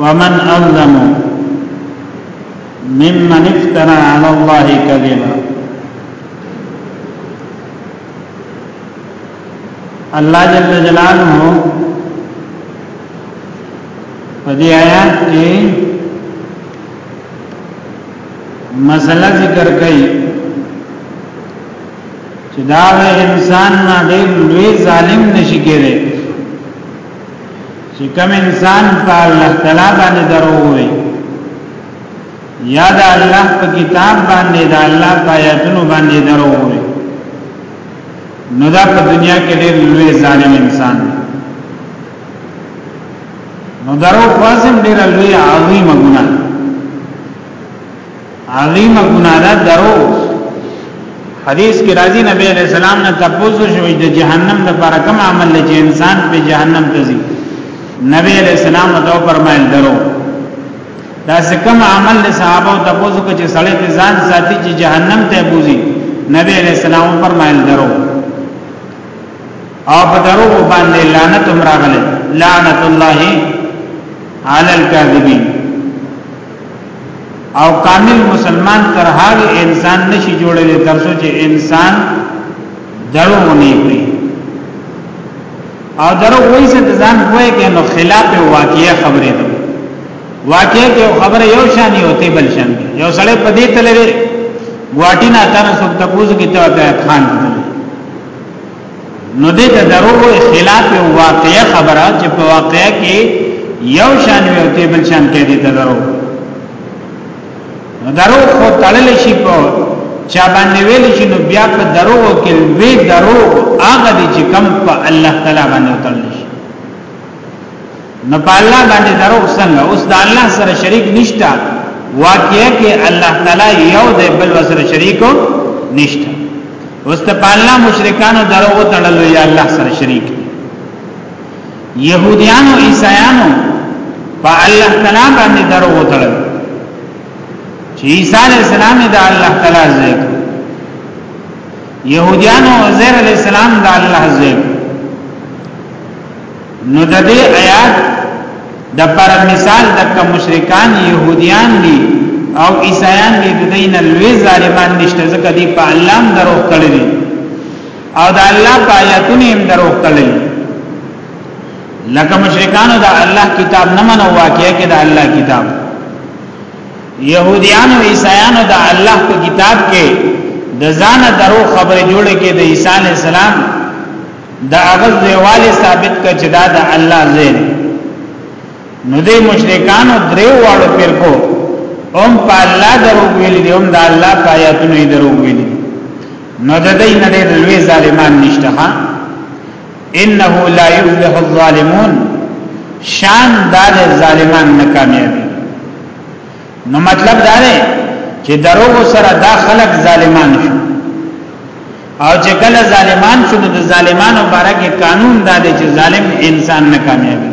ومن اظلم ممن افترى على الله كذبا الله جل جلاله په دې آیات کې مسله ذکر کړي چې دا انسان نه ډېر لوی ظالم نشي کېږي چې کوم انسان په الله تعالی باندې درو وي یا د الله په کتاب باندې د الله په آیاتونو باندې درو وي نو دا په دنیا کې ډېر لوی ظالم انسان دی نو درو خواصم ډېر لوی عظیم ګناه عظیمه ګناه ده درو حدیث کې راځي نبی علیہ السلام نه تاسو شوی د جهنم د پر کوم عمل چې انسان په جهنم ته ځي نبی علیہ السلام دا فرمایل درو دا کوم عمل له صحابه او تاسو کې چې سړی په ځان ساتي چې جهنم ته بوزي نبی علیہ السلام فرمایل درو او په درو باندې لعنت هم راغله لعنت الله علی الكاذبین او کامل مسلمان تر هغه انسان نشي جوړېدل تر څو چې انسان درو نه وي او درو وایي چې ځان کوی کې نو خلاف واقعیا خبرې ده واقعیا کې خبره یو شان یو ته بل شان یو سړی په دې تللی ګواټی نه تر څو تبوز کې ته خان ته نو دې ته دروغ او خلاف او واقعي خبره چې په واقعي کې یو شان وي او دې بل شان کې دې ته دروغ نو دروغ خو تړل شي په چا باندې ویل شي نو بیا په دروغ کې وی دروغ هغه دي چې کم په الله تعالی باندې تړل نو په الله باندې درو څنګه اوس د الله سره شریک نشته واقعي کې الله تعالی یو دی بل سره شریکو نشته اوس ته په الله مشرکانو درو وتړل یا الله سره شریک يهوديانو عیسایانو په الله تعالی باندې درو وتړل چې عیسی علی السلام د الله تعالی زوی يهوديانو عزير علی السلام د الله زوی نو د دې آیات د پر مثال د کوم مشرکان يهوديان دي او عیسایان دي د دین لوی ظالمان نشته ځکه دی په الله هم درو کړی او د الله په آیاتونو هم درو کړی لکه مشرکانو د الله کتاب نه منو واقعي کې د الله کتاب يهوديان او عیسایان د الله په کتاب کې د ځان درو خبره جوړه کې د عیسی السلام دا هغه زویواله ثابت کړ چې دا د الله زین نو دې مشرکان او درې واړو پر کو هم په الله درو ویل دي هم د الله په آیاتونو یې درو ویل دي نو د دې نه ډېر لوی ظالمان نشته ها انه لا یفلح الظالمون شان دار ظالمان نه کامیابی نو مطلب دا دی چې دروغ سره دا خلک ظالمان شو او چې کله ظالمان شنو د ظالمانو باره کې قانون دا دی چې ظالم انسان نه کامیابی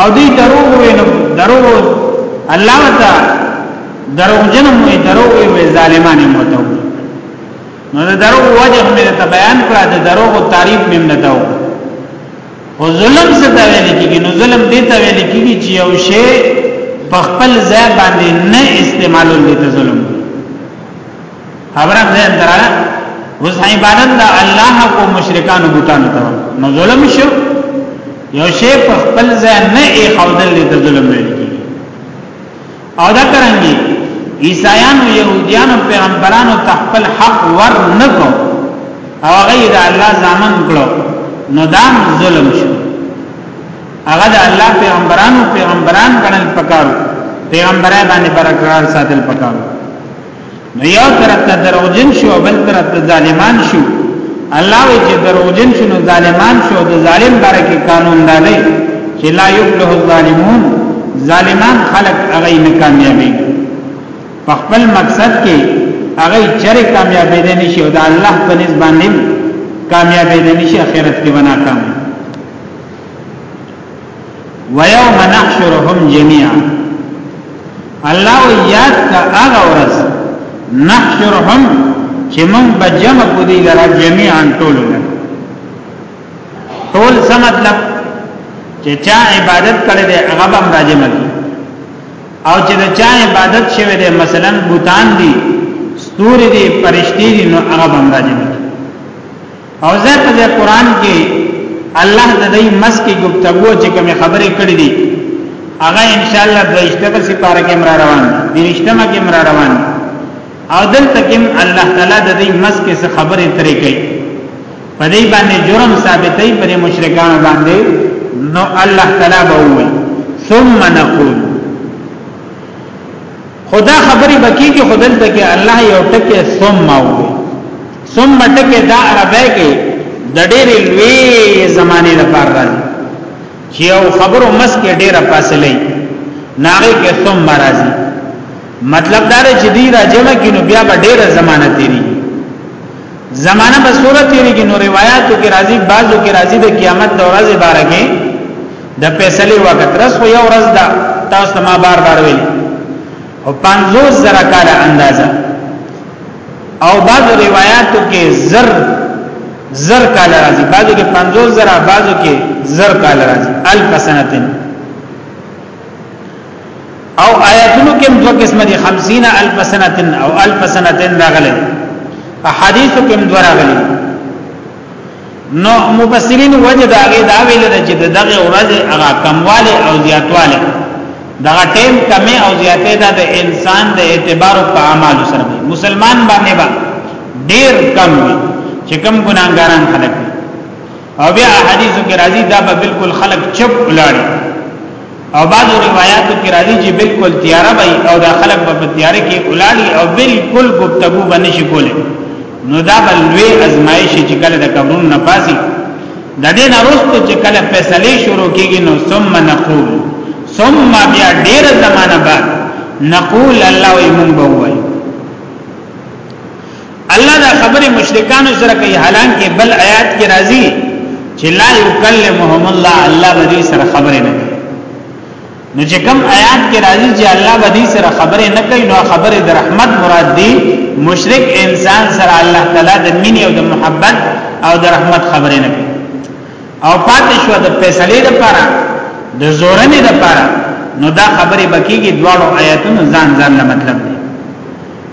او دی دروغ وینو دروغ الله وتا دروغ جنم وی دروغ وی ظالمانه موتو نو د دروغ وجه مې ته بیان کړه د دروغ تعریف مې نه تاو او ظلم څه ته ویل کیږي نو ظلم دې ته ویل کیږي چې یو شی په خپل ځای باندې نه استعمالول دي ظلم خبره دې اندراله اوس عبادت د الله او مشرکان او بوتان ته نو ظلم شو یو شی په خپل ځای نه ای خودل دې ظلم نه او دا کرانګي عیسایان او يهوديان او پیغمبرانو تخپل حق ور نه کو او غیر الله ځامن کړو نو دا ظلم شو هغه د الله پیغمبرانو پیغمبران کړل پکارو پیغمبرای باندې برقرار ساتل پکارو نو یو طرف ته دروغجن شو او بل طرف ته ظالمان شو الله وی چې دروغجن شو نو ظالمان شو د ظالم باره کې قانون دا دی چې لا یفلح الظالمون ظالمان خلق هغه نه کامیابی په خپل مقصد کې هغه چر کامیابی دي نشي او د الله په نسبت باندې کامیابی دي نشي آخرت کې بنا کامیاب ويوم نحشرهم جميعا الله یاد کا هغه ورځ نحشرهم چې موږ به جمع کو دي لرا جميعا ټول ټول څه مطلب چې چا عبادت کړي دي هغه به راځي او چې د چا عبادت شوی دی مثلا بوتان دي ستوري دي پرشتي دي نو هغه باندې او زه په دې قران کې الله د دې مسکی گفتگو چې کوم خبرې کړې دي هغه ان شاء الله د اشتبه سپاره کې مر روان دي د اشتمه کې مر روان او دلته کې الله تعالی د دې مسکی څخه خبرې ترې کوي په دې باندې جرم ثابتې پر مشرکان باندې نو الله تعالی به وایي ثم نقول خدا خبرې بکی کې خدل ته کې الله یو ټکه ثم او ثم ټکه دا عربی کې د ډېرې لوی زمانه لپاره راځي چې یو خبرو مس کې ډېره فاصله ناغه کې ثم راځي مطلب دا دی چې دی راځم کې نو بیا به ډېره زمانه تیری زمانه به صورت تیری کې نو روایتو کې راځي بعضو کې راځي د قیامت د ورځې بارے کې د فیصله وخت رس خو یو ورځ دا تاسو ته ما بار بار ویل او 50 زره کاله اندازه او بعض روایتو کې زر زر کال راځي بعضو کې 50 زره بعضو کې زر کال راځي الف سنتن او آیاتونو کې دوه قسم دي 50 الف سنتن او الف سنتن راغلي احادیثو کې دوه راغلي نو مفسرین وجه دا غي دا ویل چې دغه ورځ هغه کمواله او زیاتواله دا ټیم کمه او زیاته ده د انسان د اعتبار په اعمال سره مسلمان باندې با ډیر کم وي چې کم ګناګاران خلک او بیا حدیثو کې راځي دا به بالکل خلک چپ ولاړي او بعضو روایاتو کې راځي چې بالکل تیاره وي او دا خلک په تیاره کې ولاړي او بالکل گفتگو باندې شي کوله نو دا بل لوی ازمایش چې کله د قبرونو نه پاسي د دې نه وروسته چې کله فیصله شروع کیږي نو ثم نقول ثم بیا ډیر زمانہ بعد نقول الله ایمون بووي الله دا خبره مشرکانو سره کوي حالانکه بل آیات کې راځي چې لا یکلمهم الله الله باندې سره خبره نه کوي نو چې کوم آیات کې راځي چې الله باندې سره خبره نه کوي نو خبره د رحمت مراد دی مشرک انسان سره الله تعالی د مینې او د محبت او د رحمت خبره نه کوي او پاتې شو د فیصلې لپاره د زورنې لپاره نو دا خبره بکیږي دواړو آیاتونو ځان ځان له مطلب دی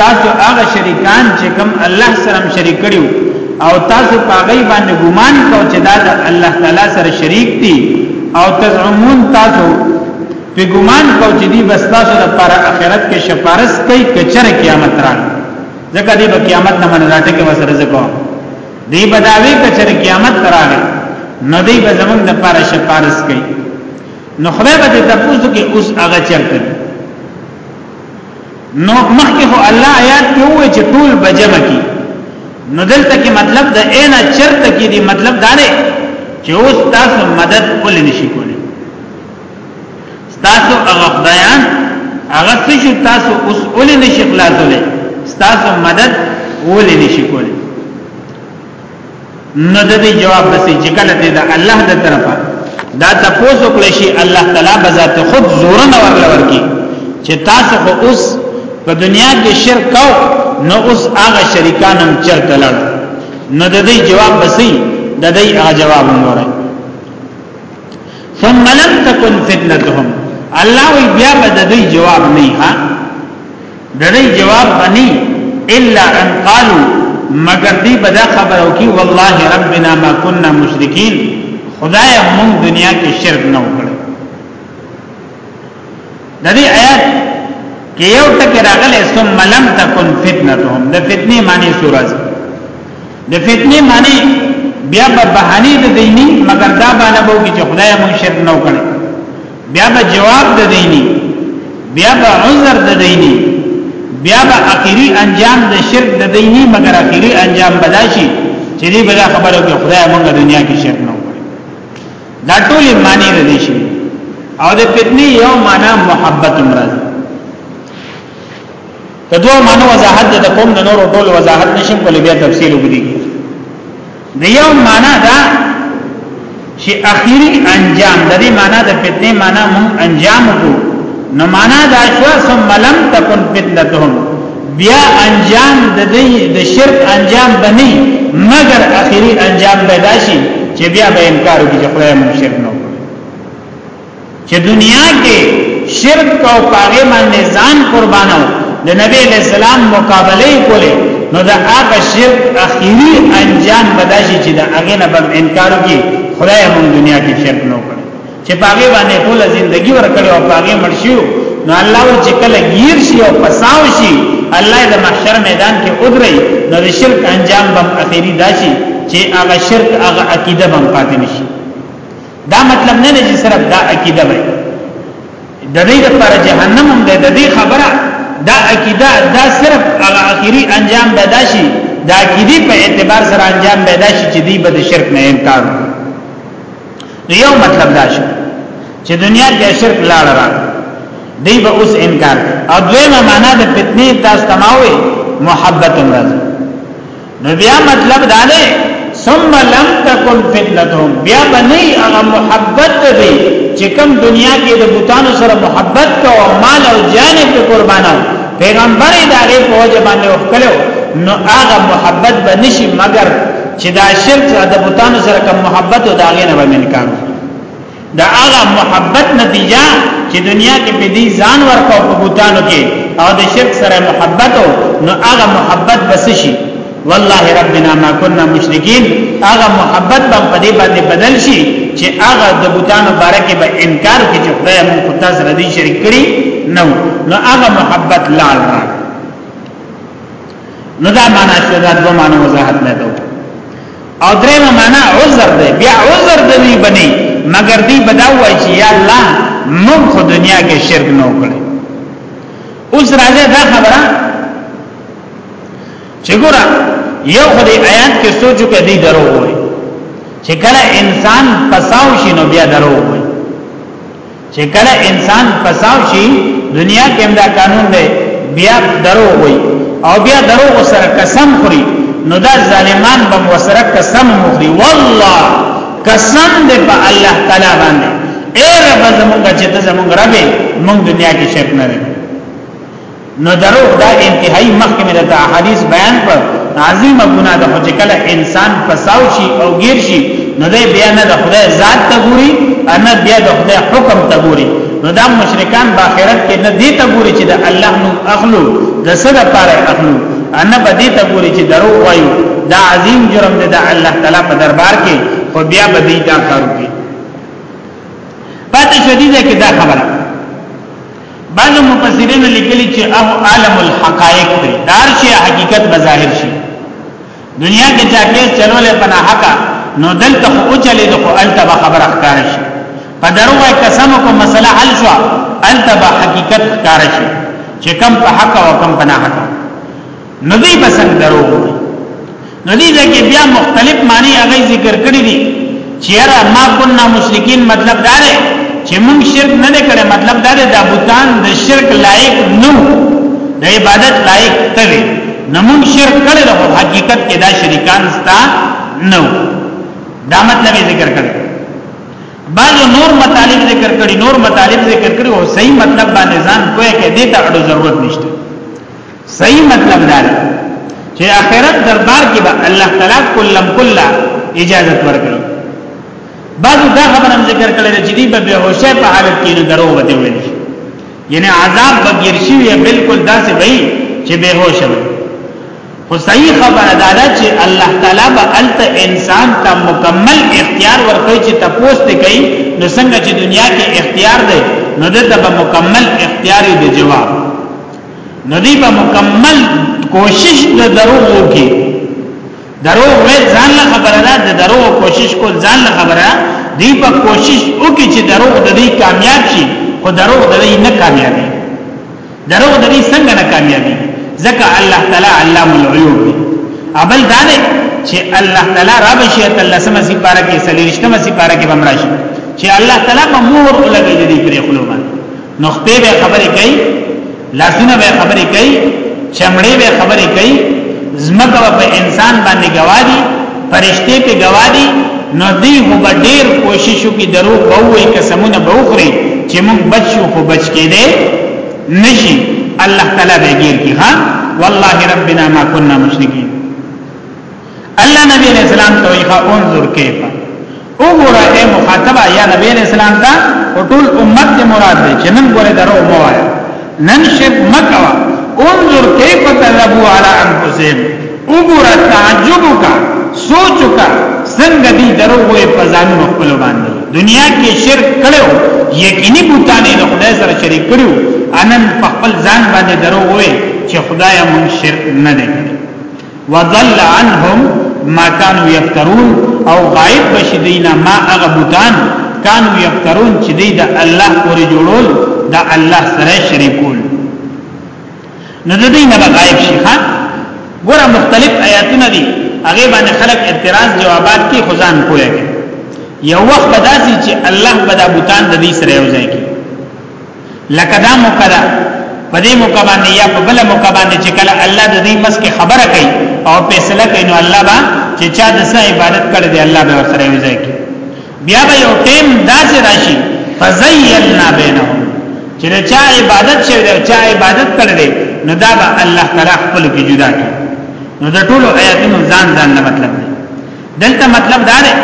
تاسو هغه شریکان چې کوم الله سره شریک کړیو او تاسو پاغي باندې ګمان کو چې دا د الله تعالی سره شریک دي او تزعمون تاسو په ګمان کو چې دی بس تاسو د پر اخرت کې شفارس کوي کچر قیامت را ځکه دی په قیامت نه باندې راټه کې وسره ځکو دی بداوی کچر قیامت راغی نو دی به زمونږ د پر شفارس کوي نو خدای به تاسو کې اوس هغه چرته نو مخکې خو الله آیات کې وې چې ټول بجمع کی نو دلته کې مطلب د عین چرته کې دی مطلب دا دی چې اوس تاسو مدد کول نشي کولی تاسو هغه خدایان هغه څه تاسو اوس ول نشي خلاصولې تاسو مدد ول نشي کولی نو د دې جواب بسې چې کله دې د الله د طرفه دا تاسو کله شي الله تعالی بذات خود زور نه ورلور کی چې تاسو خو اوس په دنیا کې شرک کو نو اوس هغه شریکان هم چرته لړ نو د دې جواب بسې د دې هغه جواب وموره ثم لم تكن فتنتهم الله وی بیا بد دې جواب نه ها ددی جواب بنی الا ان قالو مگر دی بدا خبرو کی والله ربنا ما كنا مشرکین خدای مون دنیا کې شرک نه وکړ ددی آیات کې یو ټکی راغلی ثم لم تکن فتنتهم د فتنې معنی سورج د فتنې معنی بیا په بهانه د دیني مگر دا باندې وو چې خدای مون شرک نه وکړ بیا به جواب د دیني بیا به عذر د دیني بیا به اخیری انجام د شرک د دیني مگر اخیری انجام بداشي چې دې بلا خبره کې خدای موږ دنیا کې شرک نه وکړي دا ټول معنی د دې شي او د فتنې یو معنا محبت مراد کدو معنی وضاحت د کوم د نور ټول وضاحت نشم کولای بیا تفصیل وګورئ د یو معنا دا چې اخیری انجام د دې معنا د فتنې معنا مون انجام کو نو معنا دا شو ثم لم تكن فتنتهم بیا انجام د دې د شرک انجام بنی مگر اخیری انجام پیدا شي چې بیا به انکار وکړي چې خدای مون شرک نو چې دنیا کې شرک او پاغه باندې ځان قربانو د نبی علیہ السلام مقابله کوله نو دا هغه شرک اخیری انجام بداشي چې دا هغه نه بم انکار کی خدای مون دنیا کې شرک نو کړ چې پاغه باندې ټول ژوندۍ ورکړي او پاغه مرشیو نو الله ول چې کله گیر شي او پساو شي الله د محشر میدان کې ودري نو د شرک انجام بم اخیری داشي چې هغه شرک هغه عقیده بم پاتې نشي دا مطلب نه دی چې صرف دا عقیده وي د دې لپاره جهنم هم ده د دې خبره دا عقیده دا صرف هغه اخیری انجام پیدا شي دا عقیده په اعتبار سره انجام پیدا شي چې دی به شرک نه انکار نو یو مطلب دا شي چې دنیا کې شرک لاړ را دی به اوس انکار او دویمه معنا د فتنې تاسو تماوي محبت مرز نو بیا مطلب دا دی ثم لم تكن فتنتهم بیا بني هغه محبت دی چې کوم دنیا کې د بوتانو سره محبت کو او مال او جان په قربانو پیغمبر یې دغه په وجه باندې وکړو نو هغه محبت به نشي مگر چې دا شرک د بوتانو سره کوم محبت او داغه نه به منکانو دا هغه محبت نتیجه چې دنیا کې په دې ځان ورکو په بوتانو کې او د شرک سره محبت نو هغه محبت بس شي والله ربنا ما كنا مشرکین هغه محبت به په دې باندې بدل شي چې هغه د بوتانو باره کې به انکار کوي چې خدای موږ په تاسو ردی شریک کړی نو نو هغه محبت لال را نو دا معنا شو دا دوه معنا وضاحت نه دوه او درېمه معنا عذر دی بیا عذر د دې بني مگر دی بدا وای چې یا الله موږ خو دنیا کې شرک نه وکړي اوس راځه دا خبره چې ګوره یو خو دې آیات کې سوچو کې دی درو وای چې کله انسان پساو شي نو بیا درو وای چې کله انسان فساو شي دنیا کې هم دا قانون دی بیا درو وي او بیا درو سره قسم خوري نو دا ظالمان به وسره قسم خوري والله قسم دې په الله تعالی باندې اے رب زمونږ چې ته زمونږ رب مونږ دنیا کې شرک نه نو درو دا انتهایی مخکې مې د احادیث بیان کړ عظیمه ګناه ده چې کله انسان فساو شي او غیر شي نو دی بیا نه د خدای ذات ته ګوري ان بیا د خدای حکم ته ګوري نو دا مشرکان په آخرت کې نه دی ته ګوري چې د الله نو اخلو د څه لپاره اخلو ان په دې ته ګوري چې درو وایو دا عظیم جرم دی د الله تعالی په دربار کې خو بیا به دې دا کار وکړي پاتې شدیده کې دا خبره بعضو مفسرینو لیکلي چې او عالم الحقائق دی دار شي حقیقت بظاهر شي دنیا کې چا کې چلولې پنا حق نو دلته خو چلې د خو التبه خبره ښکار شي په دروه قسم کو مسله حل شو التبه حقیقت ښکار شي چې کم په حق او کم پنا حق نو دوی به څنګه درو نو دې ځکه بیا مختلف معنی هغه ذکر کړی دي چې را ما كنا مشرکین مطلب دا دی چې موږ شرک نه کړی مطلب دا دی دا بوتان د شرک لایق نو د عبادت لایق تلې نه موږ شرک کړی نو حقیقت کې دا شریکان ستا نو دا مطلب ذکر کړی بعض نور مطالب ذکر کړي نور مطالب ذکر کړي او صحیح مطلب باندې ځان کوی کې دې ته اړو ضرورت نشته صحیح مطلب دا دی چې آخرت دربار کې به الله تعالی کلم کلا اجازه ورکړي بعضو دا خبره ذکر کړل چې دی به بهوشه په حالت کې نه درو وته ویل یعنی عذاب بغیر شي بالکل داسې وي چې بهوش وي خو صحیح خبره دا ده چې الله تعالی به الته انسان ته مکمل اختیار ورکړي چې تاسو ته کوي نو څنګه چې دنیا کې اختیار دی نو دته به مکمل اختیار دی جواب نو دی به مکمل کوشش د دروغ وکي دروغ وې ځان له خبره ده د دروغ کوشش کول ځان له خبره دی په کوشش وکي چې دروغ د دې کامیاب شي خو دروغ د دې نه کامیابي دروغ د دې څنګه نه کامیابي ځکه الله تعالی علام الغیوب دی اول دا نه چې الله تعالی رب شي تعالی سم سي پارا کې سلیشتمه سي پارا کې بمراشي چې الله تعالی په مور لګي دې پرې خلومه نو خپې به خبرې کوي لاسونه به خبرې کوي چمړې به خبرې کوي زمکه په انسان باندې گواهی فرشته په گواهی نو دی هو به ډیر کوشش وکړي درو بووي قسمونه بوخري چې موږ بچو خو بچ کې دي نشي الله تعالی به ګیر کی ها والله ربنا ما كنا مشرکین الله نبی علیہ السلام ته وی فانظر کیف وګوره اے مخاطب یا نبی علیہ السلام ته او ټول امت ته مراد دی چې نن ګوره درو موایا نن شرک مکوا انظر کیف تذبو علی انفسهم وګوره تعجب کا سوچ کا څنګه دی درو وې پزانو خپل باندې دنیا کې شرک کړو یقیني بوتانه د خدای سره شریک کړو انن په خپل ځان باندې درو وې چې خدای مون شرک نه دی وضل عنهم ما كانوا يفترون او غائب بشي دینا ما هغه بوتان كانوا يفترون چې دی د الله پورې جوړول د الله سره شریکول نو د دې نه غائب شي ها ګوره مختلف آیاتونه دي هغه باندې خلک اعتراض جوابات کې خزان کوی یو وخت بداسي چې الله بدا بوتان د دې سره یو ځای کې لکه دا موقع ده په دې موقع باندې یا په بل موقع باندې چې کله الله د دې مسکه خبره کوي او فیصله کوي نو الله با چې چا د سه عبادت کړي دی الله به ورسره وځي بیا به یو ټیم داسې راشي فزیلنا بینهم چې چا عبادت شوی دی چا عبادت کړي دی نو دا به الله تعالی خپل کې جدا کړي نو د ټولو آیاتونو ځان ځان نه مطلب دی دلته مطلب دا دی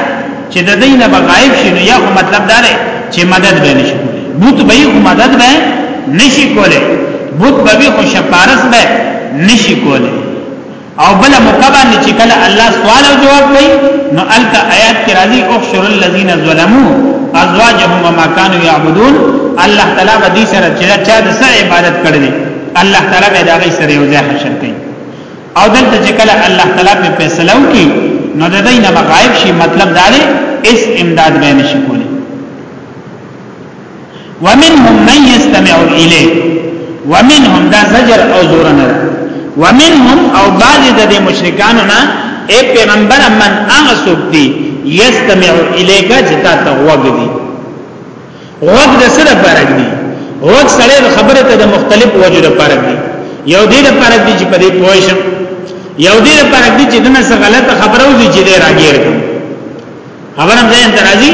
چې د دین به غایب شي نو یا مطلب دا دی چې مدد به نشي کولی بوت به یو مدد به نشي کولی بوت به خو شفارس به نشي کولی او بل مکبا نه چې کله الله سوال او جواب کوي نو الک آیات کې راځي اخشر الذين ظلموا ازواجهم وما كانوا يعبدون الله تعالی به دې سره چې چا د سره عبادت کړی الله تعالی به دا غي سره یو ځای حشر کوي او دلته چې کله الله تعالی په فیصله وکي نو د دې نه غائب شي مطلب دا دی اس امداد به نشي کولی ومنهم من يستمع اليه ومنهم دا زجر او زور نه ومنهم او بعض د مشرکانو نه اے پیغمبر من هغه څوک دی یستمع الیک جتا ته وګدی غوږ د څه لپاره دی غوږ سړی د خبره ته د مختلف وجو لپاره دی یو دې لپاره دی چې په دې پوه شم یو دې لپاره دی چې دنه څه غلطه خبره وځي چې دې راګیر کړم خبره ځین ترازی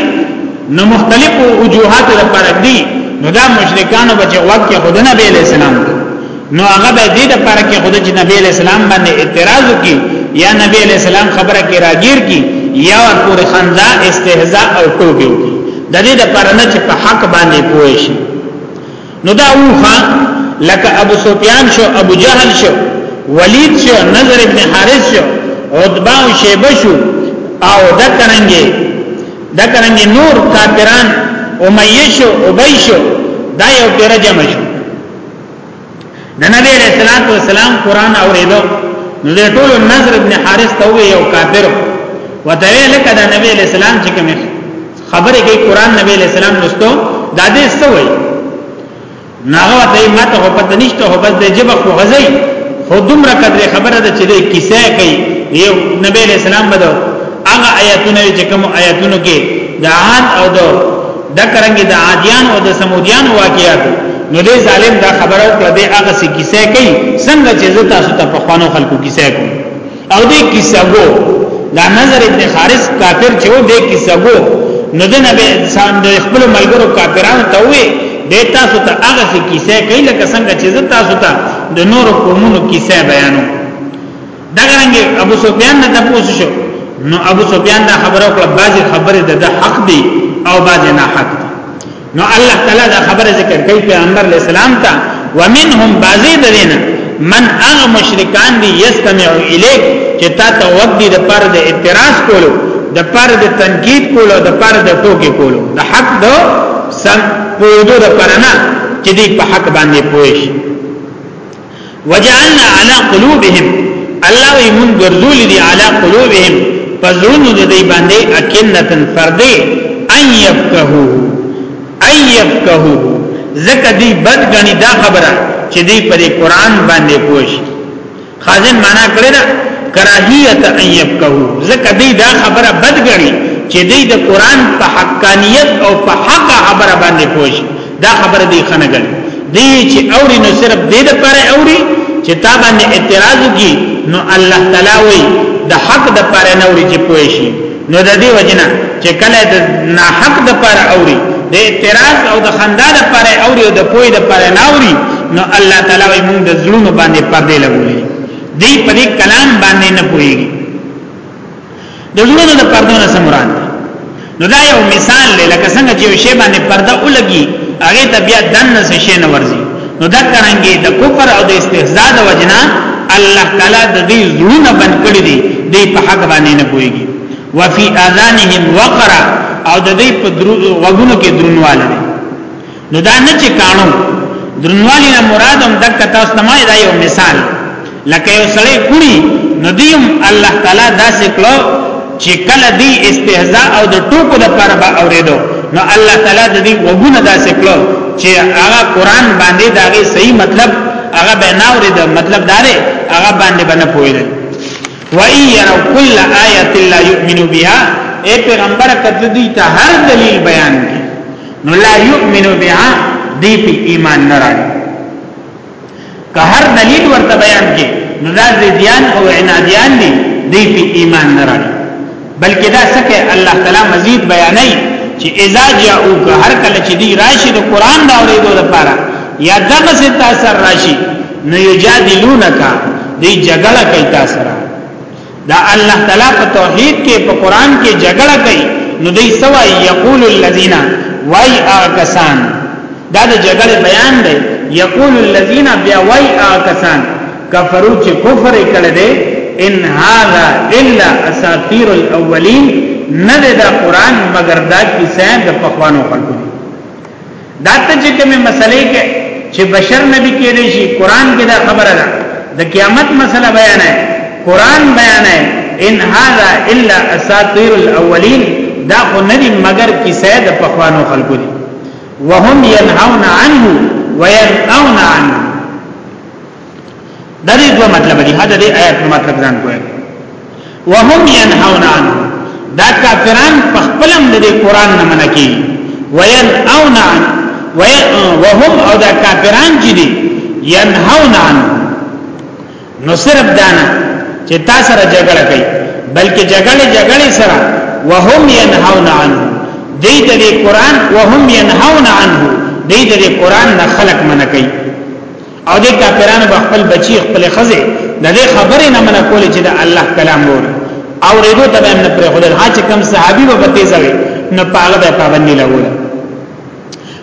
نو مختلف وجوهات لپاره دی نو دا مشرکان بچ وخت کې خدانه به اسلام دی نو هغه د دې لپاره کې خدای چې نبی اسلام باندې اعتراض وکي یا نبی اسلام خبره کې راګیر کی یا ورپور خندا استهزاء او ټوکی وکي د دې لپاره نه چې په حق باندې پوه شي نو دا اوخه لکه ابو سفیان شو ابو جهل شو ولید شو نظر ابن حارث شو عتبہ او شیبه شو او دا کرنګي دا کرنګي نور کافران امیه شو ابی شو دا یو پیره جمع شو د نبی رسول الله سلام قران اوریدو نو د ټولو نظر ابن حارث ته وی یو کافر وته لکه د نبی رسول الله چې کوم خبره کوي قران نبی رسول الله لستو دا دې څه وایي ناغه ته ماته خو پته نشته خو بس د جبه خو غزي خو دومره قدر خبره ده چې د کیسه کوي یو نبی رسول الله بده هغه آیاتونه چې کوم آیاتونو کې د عاد او د دا کرنګ د عادیان او د سمودیان واقعیات نو دې ظالم دا خبره وکړه دې هغه څه کیسه کوي څنګه چې زه تاسو ته په خوانو خلکو کیسه کوم او دې کیسه وو دا نظر ابن حارث کافر چې و دې کیسه وو نو د نبی انسان د خپل ملګرو کافرانو ته وې دې تاسو ته هغه څه کیسه کوي لکه څنګه چې زه تاسو ته د نور قومونو کیسه بیانوم دا څنګه ابو سفیان نه تاسو شو نو ابو سفیان دا خبره کړه بعضی خبره د حق دی او بعضی نه حق دی نو الله تعالی دا خبره ذکر کوي پیغمبر علی السلام ته ومنهم بعضی دینه من هغه مشرکان دی یستمع الیک چې تا ته وګړي د پر د اعتراض کولو د پر د تنقید کولو د پر د ټوکی کولو د حق د سم پویدو د پرنا چې دی په حق باندې پوښ وجعلنا على قلوبهم الله وی مون ګرځول دي على قلوبهم فزرونو د دې باندې اکنتن پردې ان يفقهو ان يفقهو زکه دې بد غني دا خبره چې دې پر قران باندې پوښ خازن معنا کړی دا کراهیت ان يفقهو زکه دې دا خبره بد غني چې دې د قران په حقانيت او په حق خبره باندې پوښ دا خبره دی خنه غني دی چې اوري نو صرف دې د پاره اوري چې تا باندې اعتراض کی نو الله تعالی وي د حق د پاره نه اوري چې پوي شي نو د دې وجنه چې کله د نه حق د پاره اوري د اعتراض او د خندا د پاره اوري او د پوي د پاره نه اوري نو الله تعالی وي موږ د زړونو باندې پردې لګولې دی په دې کلام باندې نه پويږي د زړونو د پردو نه سمران دی نو دا یو مثال دی لکه څنګه چې یو شی باندې پرده ولګي هغه ته بیا دنه څه شی نه ورځي نو دا څنګه د کفر او د استهزاء د وجنا الله تعالی د دې زړونه بند کړی دی دې په حق باندې نه کويږي وفي اذانهم وقرا او د دې په غوګونو کې درنواله نو دا نه چې کانو درنوالی نه مراد هم دک تاسو ته ما دا یو مثال لکه یو سړی کړي نو دیم الله تعالی داسې کړو چې کله دی استهزاء او د ټوکو د پر به اوریدو نو الله تعالی د دې وګونه داسې کړو چې هغه قران باندې داغه صحیح مطلب هغه به نه اورید مطلب داره هغه باندې باندې پوهیدل و ان يروا كل آیه لا يؤمنوا بها اے پیغمبر کته دي ته هر دلیل بیان کی نو لا یؤمنو بها دی په ایمان نه راړي که هر دلیل ورته بیان کې نو دا زیدیان او عنادیان دي دی په ایمان نه راړي بلکې دا سکه الله تعالی مزید بیانای چې اذا جاءوک هر کله چې دی راشي د قران دا اورېدو لپاره یا دغه څه تاسو راشي نو یجادلونک دی جګړه کوي تاسو دا الله تعالی په توحید کې په قران کې جګړه کوي نو دوی سوای یقول الذین وای اکسان دا د جګړې بیان دی یقول الذین بیا وای اکسان کفرو چې کفر کړي دي ان هاذا الا اساطیر الاولین نه دا قران مگر دا کیسه د پخوانو خلکو دا ته چې کومه مسلې کې چې بشر نبی کې دی شي قران کې دا خبره ده د قیامت مسله بیان ہے قران بیان ہے ان هذا الا اساطیر الاولین دا خو ندی مگر کیسه د پخوانو خلقو دي وهم ينهون عنه وينأون عنه دا دې دوه مطلب دي هدا دې آیات نو مطلب ځان کوی وهم ينهون عنه دا کافران په خپلم د قران نه منع کی وین او نه وهم او دا کافران چې دي ينهون عنه نو صرف دانا چې تا سره جګړه کوي بلکې جګړه جګړه سره وهم ينهون عنه دې د قران وهم ينهون عنه دې د قران نه خلق منع کوي او دې کافرانو به خپل بچي خپل خزه د دې خبرې نه منع کولې چې د الله کلام وو او ریدو ته به نه پرې خدای هاڅ کم صحابي به پته ځوي نه پاغه به پابندي لګول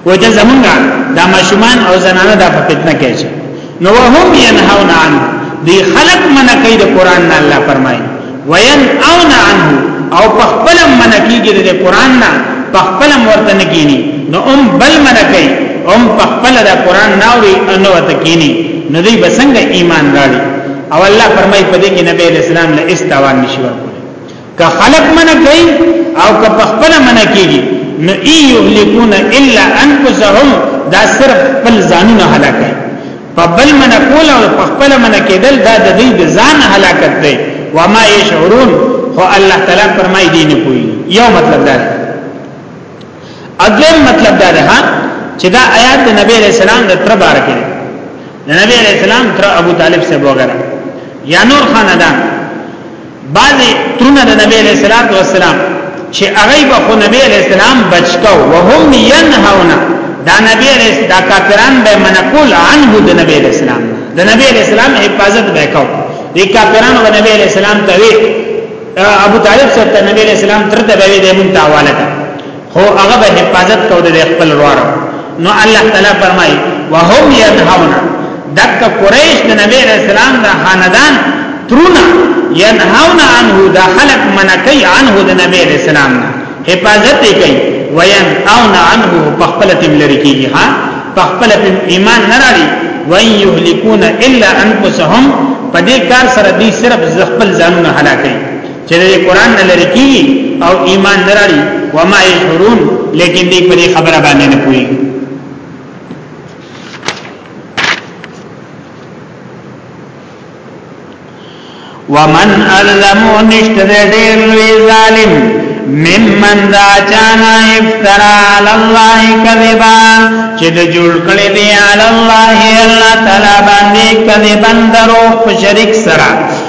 وجه زمونږه دا ماشومان او زنانه دا په فتنه کې شي نو هم ينهون عن دي خلق منع کوي د قران نه الله فرمایي وین او نه عنه او په خپل منکیږي د قران نه په خپل ورته نه کینی نو ام بل منکای ام په خپل د قران نه وی انو ته کینی نو دوی بسنګ ایمان راړي او الله فرمای په دې کې نبی اسلام له استوان نشي ورکول که خلق منکای او که په خپل منکیږي نو ایهلکون الا انفسهم دا صرف خپل ځانونه هلاکای په بل من کول او په خپل من کېدل دا د دې د ځان هلاکت دی و ما یشعرون خو الله تعالی فرمایي دی نه پوي یو مطلب دا دی اځم مطلب دا دی ها چې دا آیات د نبی علیہ السلام د تر بار کې د نبی علیہ السلام تر ابو طالب سے وغیرہ یا نور خاندان بعضی ترونه د نبی علیہ الصلوۃ والسلام چې هغه به خو نبی علیہ السلام بچکاو وهم ينهون دا نبی علیہ دا کافران به منقول عنه د نبی علیہ السلام د نبی علیہ السلام حفاظت وکاو دي کافرانو د نبی علیہ السلام ته ابو طالب سره نبی علیہ السلام ترته به دې مونږ ته حواله خو هغه به حفاظت کو د خپل روان نو الله تعالی فرمای وهم ينهون دک قریش د نبی رسول الله د خاندان ترونه ينهون عنه دا خلق منکی عنه د نبی رسول الله حفاظت کوي وین او نه عنه په خپل تیم لري کیږي ها په خپل ایمان نه راړي وان یهلكون الا انفسهم په دې کار سره دې صرف خپل ځانونه هلاکوي چې د قران نه لری کی او ایمان نه لري و ما یشرون لیکن دې په خبره باندې نه کوي ومن ارلمو نشتر دیر لوی ظالم ممن دا چانا افترا علی اللہ کذبا چه دا جوڑ کلی دی علی اللہ اللہ تعالی باندی کذبا دروخ شرک سرا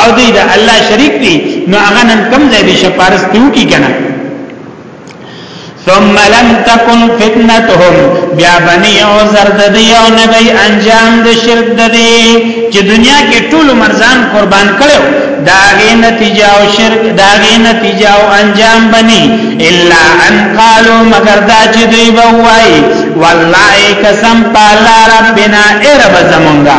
او دی دا الله شریک دی نو هغه نن کم ځای دی شپارس دیو کی کنه ثم لم تكن فتنتهم بیا بنی او زرد دی او نبی انجام د شرک د دی چې دنیا کې ټول مرزان قربان کړو داغه نتیجه او شرک داغه نتیجه او انجام بنی الا ان قالوا مگر دا چې دوی بوای والله قسم په الله ربنا ارب زمونږه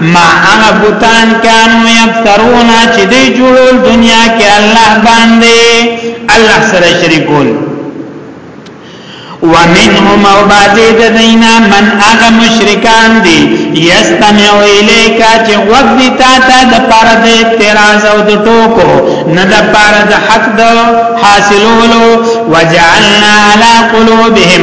ما هغه بوتان کانو یفترون چې دی جوړول دنیا کې الله باندې الله سره شریکول ومنهم او بازی د دینا من اغا مشرکان دی یستمعو الیکا چه وقت دی تا تا د پار د اعتراض او د ټوکو نه د پار د حق د حاصلولو وجعلنا علی قلوبهم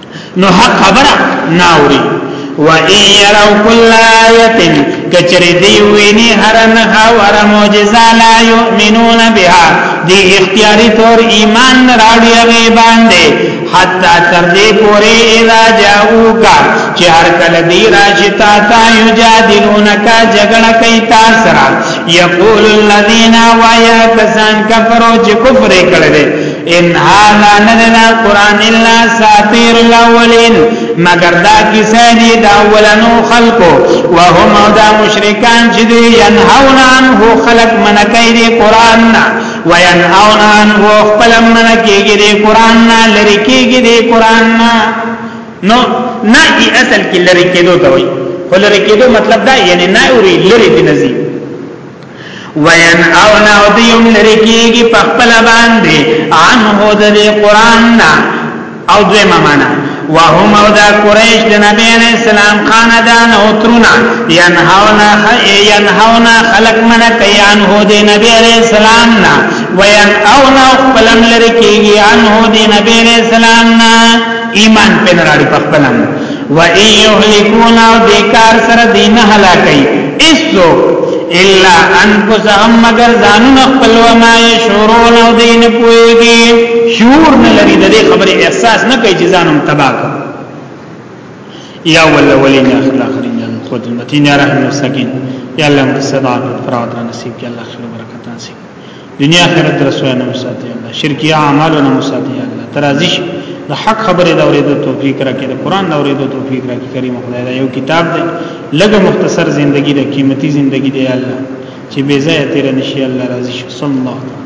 نو حق خبره ناوري و ان يروا كل آية کچری دی ویني هر نه او هر معجزه لا يؤمنون بها دی اختیاری طور ایمان راړي هغه باندې حتا تر دې پورې اذا جاءوکا چې هر کله دی راشي تا تا یجادلونک جګړه کوي تا سره یقول الذين ويا کسان کفرو چې کفر کړل ان هذا نذنا قران الا ساتير الاولين مگر دا کیسه دی دا اولنو خلقو وهم دا مشرکان چې دی ينهون عنه خلق منکای دی قران نه وينهون عنه خپل منکیږي دی قران نه لری کیږي دی قران نه نو نه ای اصل کې لری کېدو ته وایي ولری کېدو مطلب دا یعنی نه اوري لری دی نزي وین او نه او دیم لري کیږي په خپل باندې عنه د قران نه او دویمه معنا وهم او دا قریش د نبی علیہ السلام خاندان او ترونه ينهونا ينهونا خلق من کيان هو د نبی علیہ السلام نا وين او نا خپلم لری کیږي ان هو د نبی علیہ السلام نا ایمان پنراړي په خپلم و ان یهلکون او د کار سره دین هلاکای اسو الا انفسهم مگر ځانون خپل و ما یشورون او دین پویږي شعور نه لري د دې خبره احساس نه کوي چې ځانم تباک یا ول ولین اخر اخرین جن خود متین رحم سکین یا الله مستعان فرات نصیب یا الله خیر برکت نصیب دنیا آخرت رسوای نه مساتي الله شرکی اعمالو نه مساتي الله ترازیش د حق خبره دا اورېدو توفیق راکړي د قران دا اورېدو توفیق راکړي کریم خدای دا یو کتاب دی لګه مختصر زندگی د قیمتي زندگی دی الله چې بے ځای تیر نشي الله راضي شي صلی الله علیه